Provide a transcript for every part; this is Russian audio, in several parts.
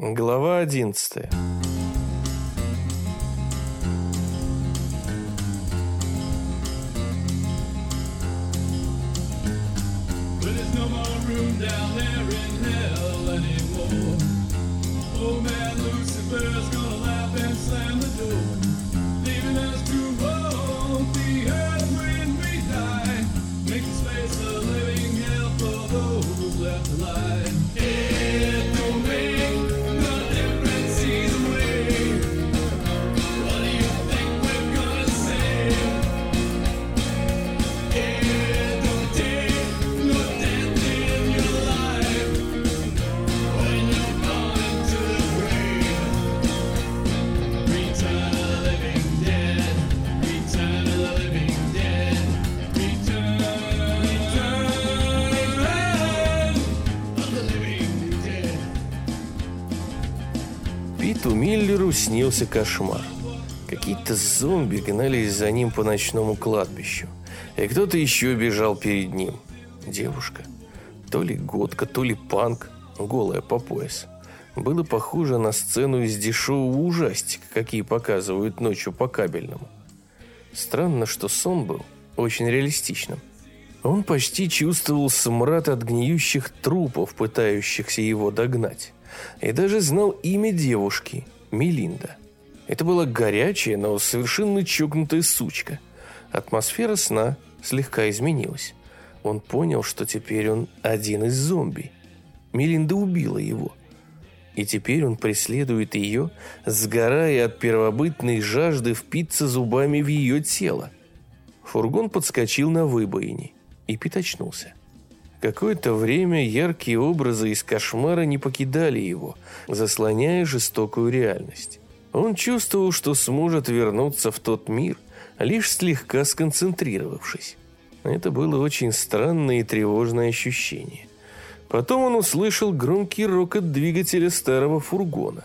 Глава одиннадцатая. But there's no more room down there in hell anymore. Old man Lucifer's gonna laugh and slam the door, Миллеру снился кошмар. Какие-то зомби гнались за ним по ночному кладбищу. И кто-то еще бежал перед ним. Девушка. То ли годка, то ли панк, голая по пояс. Было похоже на сцену из дешевого ужастика, какие показывают ночью по кабельному. Странно, что сон был очень реалистичным. Он почти чувствовал смрад от гниющих трупов, пытающихся его догнать. И даже знал имя девушки – Мелинда. Это была горячая, но совершенно чокнутая сучка. Атмосфера сна слегка изменилась. Он понял, что теперь он один из зомби. Мелинда убила его. И теперь он преследует ее, сгорая от первобытной жажды впиться зубами в ее тело. Фургон подскочил на выбоине, и Пит очнулся. Какое-то время яркие образы из кошмара не покидали его, заслоняя жестокую реальность. Он чувствовал, что сможет вернуться в тот мир, лишь слегка сконцентрировавшись. Это было очень странное и тревожное ощущение. Потом он услышал громкий рокот двигателя старого фургона.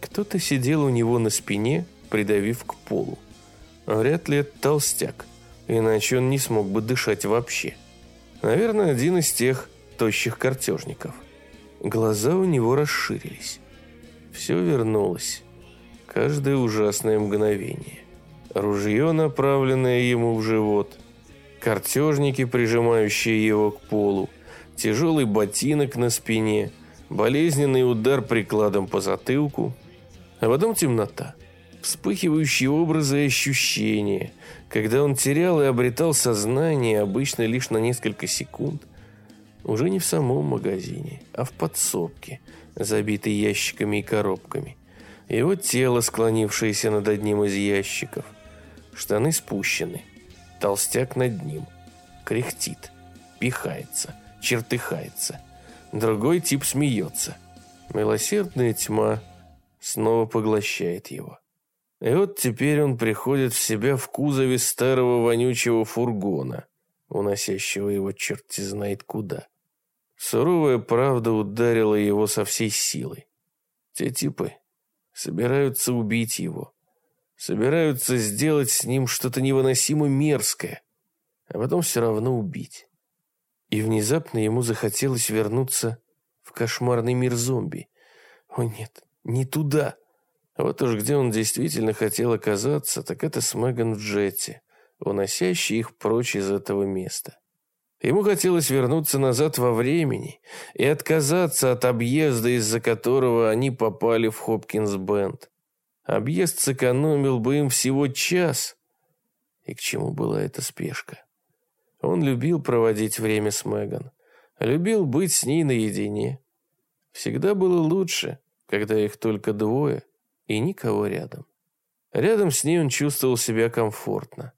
Кто-то сидел у него на спине, придавив к полу. Вряд ли это толстяк, иначе он не смог бы дышать вообще. Наверное, один из тех тощих картежников. Глаза у него расширились. Все вернулось. Каждое ужасное мгновение. Ружье, направленное ему в живот. Картежники, прижимающие его к полу. Тяжелый ботинок на спине. Болезненный удар прикладом по затылку. А потом темнота. Вспыхивающие образы и ощущения. Когда он терял и обретал сознание, обычно лишь на несколько секунд. Уже не в самом магазине, а в подсобке, забитой ящиками и коробками. Его тело, склонившееся над одним из ящиков. Штаны спущены. Толстяк над ним. Кряхтит. Пихается. Чертыхается. Другой тип смеется. Милосердная тьма снова поглощает его. И вот теперь он приходит в себя в кузове старого вонючего фургона, уносящего его черти знает куда. Суровая правда ударила его со всей силой. Те типы собираются убить его, собираются сделать с ним что-то невыносимо мерзкое, а потом все равно убить. И внезапно ему захотелось вернуться в кошмарный мир зомби. О нет, не туда. А вот уж где он действительно хотел оказаться, так это с Меган в джете, уносящий их прочь из этого места. Ему хотелось вернуться назад во времени и отказаться от объезда, из-за которого они попали в Хопкинс-Бенд. Объезд сэкономил бы им всего час. И к чему была эта спешка? Он любил проводить время с Меган. Любил быть с ней наедине. Всегда было лучше, когда их только двое и никого рядом. Рядом с ней он чувствовал себя комфортно.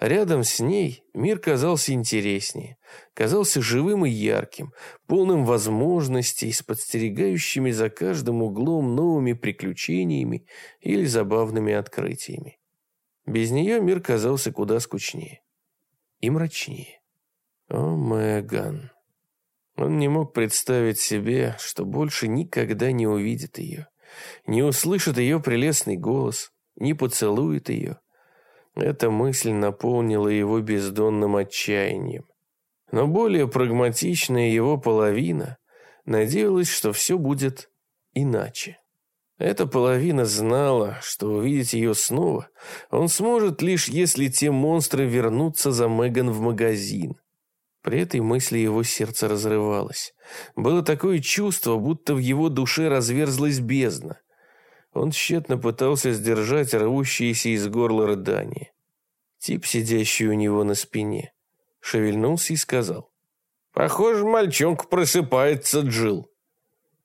Рядом с ней мир казался интереснее, казался живым и ярким, полным возможностей, с подстерегающими за каждым углом новыми приключениями или забавными открытиями. Без нее мир казался куда скучнее и мрачнее. О, Меган. Он не мог представить себе, что больше никогда не увидит ее, не услышит ее прелестный голос, не поцелует ее. Эта мысль наполнила его бездонным отчаянием. Но более прагматичная его половина надеялась, что все будет иначе. Эта половина знала, что увидеть ее снова он сможет лишь если те монстры вернутся за Меган в магазин. При этой мысли его сердце разрывалось. Было такое чувство, будто в его душе разверзлась бездна. Он тщетно пытался сдержать рвущиеся из горла рыдания. Тип, сидящий у него на спине, шевельнулся и сказал. «Похоже, мальчонка просыпается, Джил.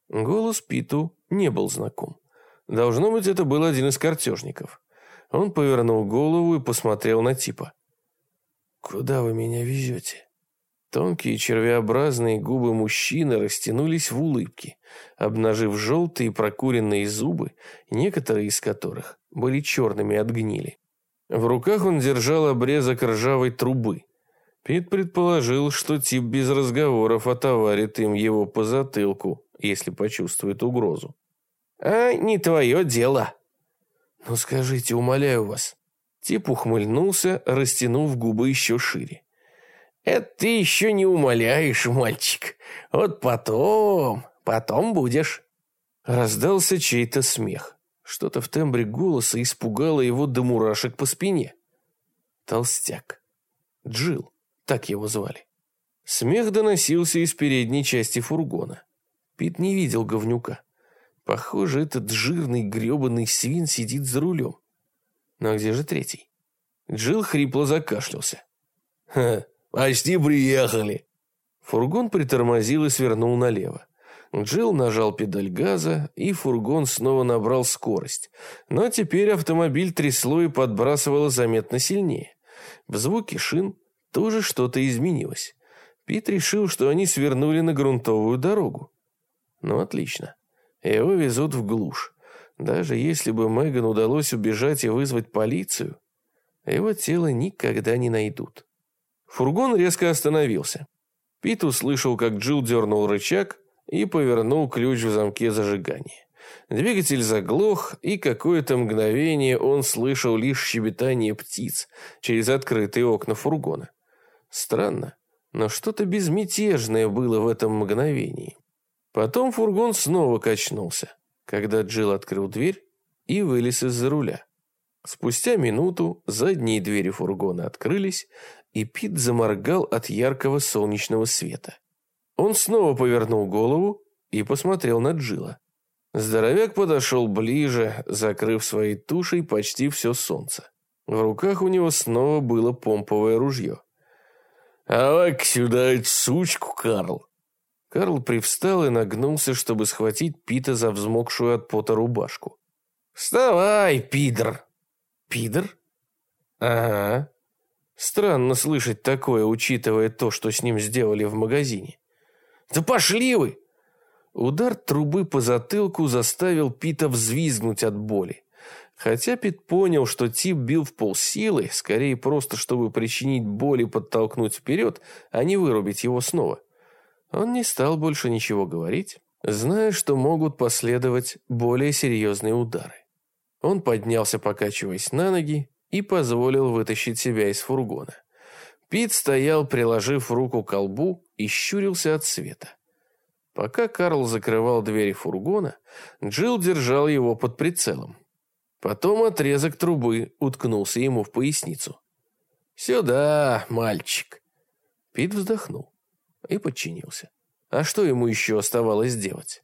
Голос Питу не был знаком. Должно быть, это был один из картежников. Он повернул голову и посмотрел на типа. «Куда вы меня везете?» Тонкие червеобразные губы мужчины растянулись в улыбке, обнажив желтые прокуренные зубы, некоторые из которых были черными от гнили. В руках он держал обрезок ржавой трубы. Пит предположил, что тип без разговоров отоварит им его по затылку, если почувствует угрозу. «А не твое дело». «Ну скажите, умоляю вас». Тип ухмыльнулся, растянув губы еще шире. Это ты еще не умоляешь, мальчик. Вот потом, потом будешь. Раздался чей-то смех. Что-то в тембре голоса испугало его до мурашек по спине. Толстяк. Джил, так его звали. Смех доносился из передней части фургона. Пит не видел говнюка. Похоже, этот жирный гребаный свин сидит за рулем. Но где же третий? Джил хрипло закашлялся. «Ха, «Почти приехали». Фургон притормозил и свернул налево. Джилл нажал педаль газа, и фургон снова набрал скорость. Но теперь автомобиль трясло и подбрасывало заметно сильнее. В звуке шин тоже что-то изменилось. Пит решил, что они свернули на грунтовую дорогу. Ну, отлично. Его везут в глушь. Даже если бы Меган удалось убежать и вызвать полицию, его тело никогда не найдут. Фургон резко остановился. Пит услышал, как Джилл дернул рычаг и повернул ключ в замке зажигания. Двигатель заглох, и какое-то мгновение он слышал лишь щебетание птиц через открытые окна фургона. Странно, но что-то безмятежное было в этом мгновении. Потом фургон снова качнулся, когда Джилл открыл дверь и вылез из-за руля. Спустя минуту задние двери фургона открылись, и Пит заморгал от яркого солнечного света. Он снова повернул голову и посмотрел на Джила. Здоровяк подошел ближе, закрыв своей тушей почти все солнце. В руках у него снова было помповое ружье. «Давай-ка сюда эту сучку, Карл!» Карл привстал и нагнулся, чтобы схватить Пита за взмокшую от пота рубашку. «Вставай, пидор!» «Пидор?» «Ага, Странно слышать такое, учитывая то, что с ним сделали в магазине. «Да пошли вы!» Удар трубы по затылку заставил Пита взвизгнуть от боли. Хотя Пит понял, что тип бил в полсилы, скорее просто, чтобы причинить боль и подтолкнуть вперед, а не вырубить его снова. Он не стал больше ничего говорить, зная, что могут последовать более серьезные удары. Он поднялся, покачиваясь на ноги, и позволил вытащить себя из фургона. Пит стоял, приложив руку к колбу и щурился от света. Пока Карл закрывал двери фургона, Джилл держал его под прицелом. Потом отрезок трубы уткнулся ему в поясницу. «Сюда, мальчик!» Пит вздохнул и подчинился. А что ему еще оставалось делать?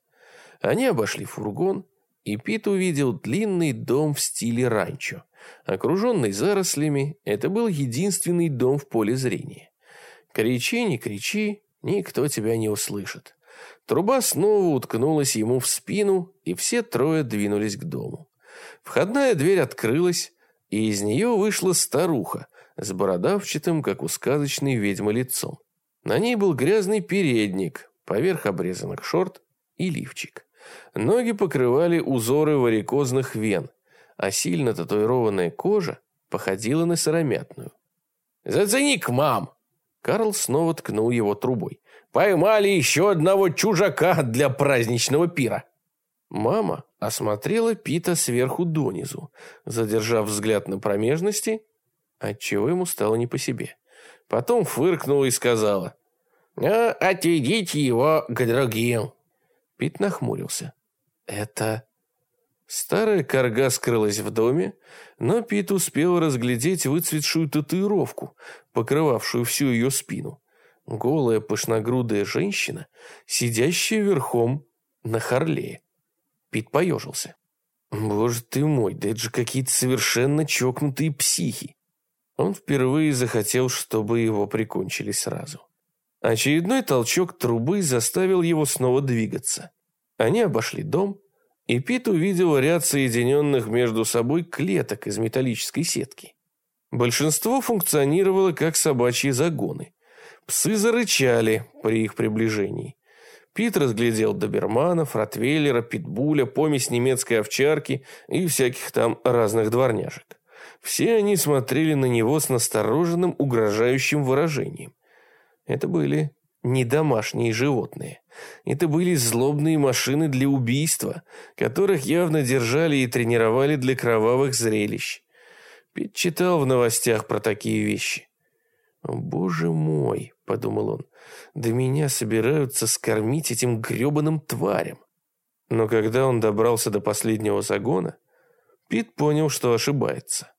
Они обошли фургон, и Пит увидел длинный дом в стиле ранчо. Окруженный зарослями, это был единственный дом в поле зрения. Кричи, не кричи, никто тебя не услышит. Труба снова уткнулась ему в спину, и все трое двинулись к дому. Входная дверь открылась, и из нее вышла старуха с бородавчатым, как у сказочной ведьмы, лицом. На ней был грязный передник, поверх обрезанных шорт и лифчик. Ноги покрывали узоры варикозных вен, а сильно татуированная кожа походила на сыромятную. «Зацени-ка, мам!» Карл снова ткнул его трубой. «Поймали еще одного чужака для праздничного пира!» Мама осмотрела Пита сверху донизу, задержав взгляд на промежности, отчего ему стало не по себе. Потом фыркнула и сказала, «А, отведите его к другим». Пит нахмурился. «Это Старая корга скрылась в доме, но Пит успел разглядеть выцветшую татуировку, покрывавшую всю ее спину. Голая пышногрудая женщина, сидящая верхом на Харлее. Пит поежился. Боже ты мой, да это же какие-то совершенно чокнутые психи. Он впервые захотел, чтобы его прикончили сразу. Очередной толчок трубы заставил его снова двигаться. Они обошли дом, и Пит увидел ряд соединенных между собой клеток из металлической сетки. Большинство функционировало как собачьи загоны. Псы зарычали при их приближении. Пит разглядел доберманов, ротвейлера, питбуля, помесь немецкой овчарки и всяких там разных дворняжек. Все они смотрели на него с настороженным, угрожающим выражением. Это были не домашние животные. Это были злобные машины для убийства, которых явно держали и тренировали для кровавых зрелищ. Пит читал в новостях про такие вещи. «Боже мой», — подумал он, — «да меня собираются скормить этим гребаным тварям». Но когда он добрался до последнего загона, Пит понял, что ошибается.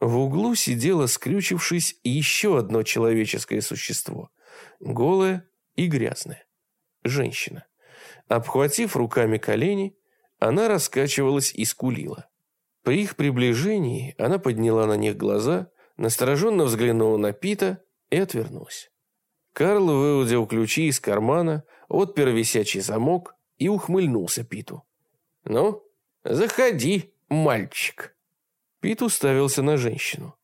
В углу сидело, скрючившись, еще одно человеческое существо, голое и грязное. Женщина. Обхватив руками колени, она раскачивалась и скулила. При их приближении она подняла на них глаза, настороженно взглянула на Пита и отвернулась. Карл выудил ключи из кармана, отпер висячий замок и ухмыльнулся Питу. «Ну, заходи, мальчик». Пит уставился на женщину.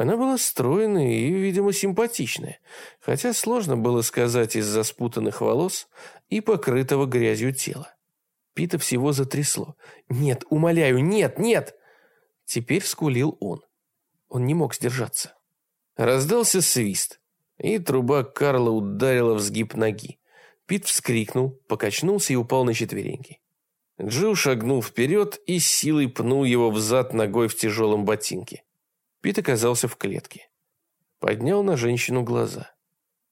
Она была стройная и, видимо, симпатичная, хотя сложно было сказать из-за спутанных волос и покрытого грязью тела. Пита всего затрясло. «Нет, умоляю, нет, нет!» Теперь скулил он. Он не мог сдержаться. Раздался свист, и труба Карла ударила в сгиб ноги. Пит вскрикнул, покачнулся и упал на четвереньки. Джилл шагнул вперед и силой пнул его взад ногой в тяжелом ботинке. Пит оказался в клетке. Поднял на женщину глаза.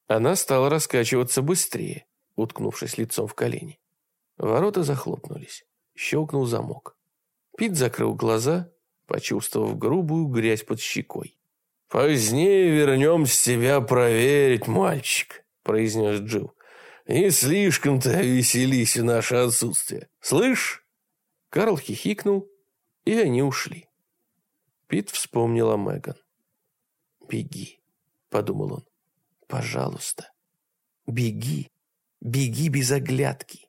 Она стала раскачиваться быстрее, уткнувшись лицом в колени. Ворота захлопнулись. Щелкнул замок. Пит закрыл глаза, почувствовав грубую грязь под щекой. «Позднее вернемся тебя проверить, мальчик», — произнес Джилл. «Не слишком-то веселись в наше отсутствие. Слышь?» Карл хихикнул, и они ушли. Пит вспомнил о Меган. «Беги», — подумал он. «Пожалуйста, беги, беги без оглядки».